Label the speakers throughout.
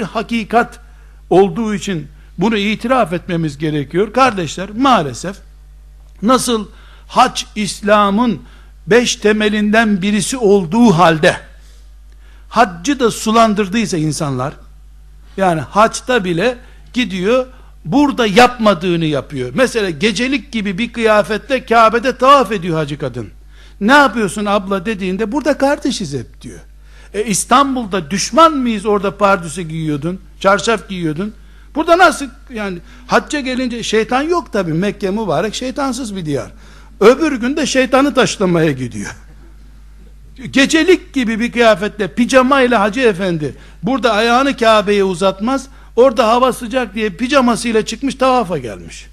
Speaker 1: bir hakikat olduğu için bunu itiraf etmemiz gerekiyor. Kardeşler maalesef nasıl hac İslam'ın beş temelinden birisi olduğu halde haccı da sulandırdıysa insanlar yani haçta bile gidiyor burada yapmadığını yapıyor. Mesela gecelik gibi bir kıyafetle Kabe'de tavaf ediyor hacı kadın. Ne yapıyorsun abla dediğinde burada kardeşiz hep diyor. E İstanbul'da düşman mıyız orada pardüsü giyiyordun, çarşaf giyiyordun. Burada nasıl yani hacca gelince şeytan yok tabi Mekke mübarek şeytansız bir diyar. Öbür gün de şeytanı taşlamaya gidiyor. Gecelik gibi bir kıyafetle pijamayla hacı efendi burada ayağını Kabe'ye uzatmaz. Orada hava sıcak diye pijamasıyla çıkmış tavafa gelmiş.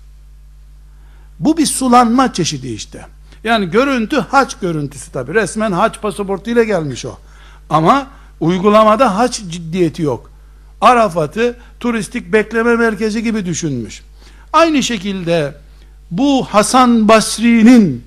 Speaker 1: Bu bir sulanma çeşidi işte. Yani görüntü haç görüntüsü tabi. Resmen haç pasaportuyla gelmiş o. Ama uygulamada haç ciddiyeti yok. Arafat'ı turistik bekleme merkezi gibi düşünmüş. Aynı şekilde bu Hasan Basri'nin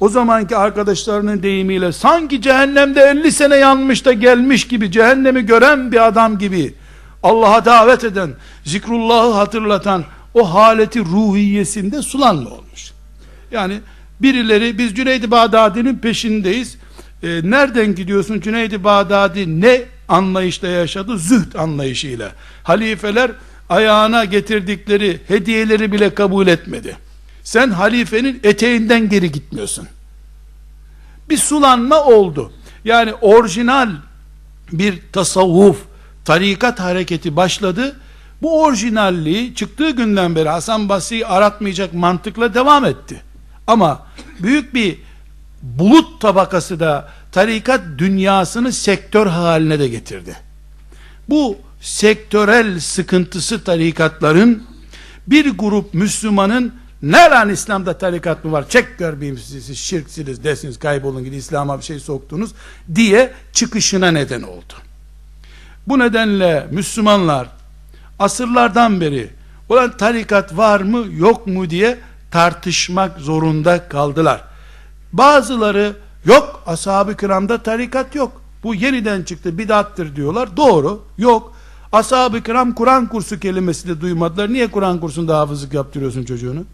Speaker 1: o zamanki arkadaşlarının deyimiyle sanki cehennemde 50 sene yanmış da gelmiş gibi cehennemi gören bir adam gibi Allah'a davet eden, zikrullahı hatırlatan o haleti ruhiyesinde sulanma olmuş. Yani birileri biz Cüneydi Bağdadi'nin peşindeyiz. E, nereden gidiyorsun Cüneydi Bağdadi ne anlayışla yaşadı? Zühd anlayışıyla. Halifeler ayağına getirdikleri hediyeleri bile kabul etmedi. Sen halifenin eteğinden geri gitmiyorsun. Bir sulanma oldu. Yani orijinal bir tasavvuf, tarikat hareketi başladı. Bu orijinalliği çıktığı günden beri Hasan Basri'yi aratmayacak mantıkla devam etti. Ama büyük bir bulut tabakası da tarikat dünyasını sektör haline de getirdi. Bu sektörel sıkıntısı tarikatların bir grup Müslümanın ne lan İslam'da tarikat mı var? Çek görmeyeyim sizi, siz şirksiniz, desiniz, kaybolun gidi İslam'a bir şey soktunuz diye çıkışına neden oldu. Bu nedenle Müslümanlar asırlardan beri olan tarikat var mı yok mu diye tartışmak zorunda kaldılar. Bazıları yok ashab-ı kiramda tarikat yok. Bu yeniden çıktı bidattır diyorlar. Doğru yok. Ashab-ı kiram Kur'an kursu kelimesi de duymadılar. Niye Kur'an kursunda hafızlık yaptırıyorsun çocuğunu?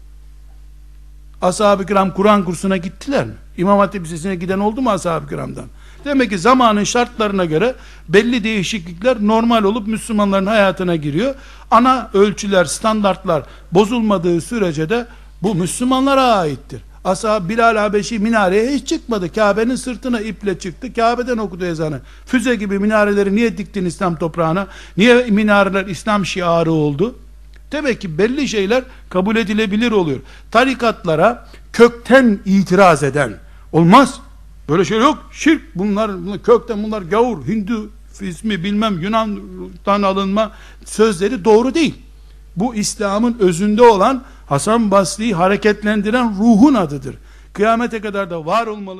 Speaker 1: Ashab-ı kiram Kur'an kursuna gittiler mi? İmam Hatip Lisesi'ne giden oldu mu ashab-ı kiramdan? Demek ki zamanın şartlarına göre belli değişiklikler normal olup Müslümanların hayatına giriyor. Ana ölçüler, standartlar bozulmadığı sürece de bu Müslümanlara aittir. Ashab Bilal Habeşi minareye hiç çıkmadı. Kabe'nin sırtına iple çıktı. Kabe'den okudu ezanı. Füze gibi minareleri niye diktin İslam toprağına? Niye minareler İslam şiarı oldu? Demek ki belli şeyler kabul edilebilir oluyor. Tarikatlara kökten itiraz eden olmaz. Böyle şey yok. Şirk bunlar, bunlar kökten bunlar gavur, Hindu ismi bilmem Yunan'dan alınma sözleri doğru değil. Bu İslam'ın özünde olan Hasan Basri'yi hareketlendiren ruhun adıdır. Kıyamete kadar da var olmalı.